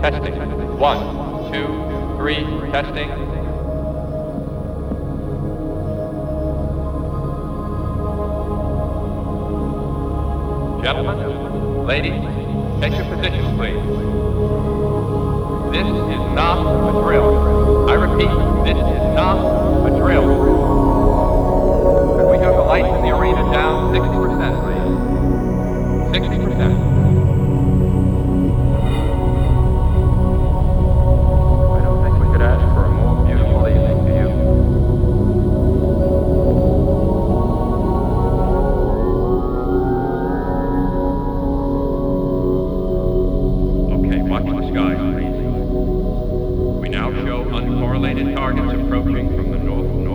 Testing. One, two, three, testing. Gentlemen, ladies, take your positions, please. This is not a drill. I repeat, this is not a drill. Could we have the lights in the arena down 60%, please? United targets approaching from the north.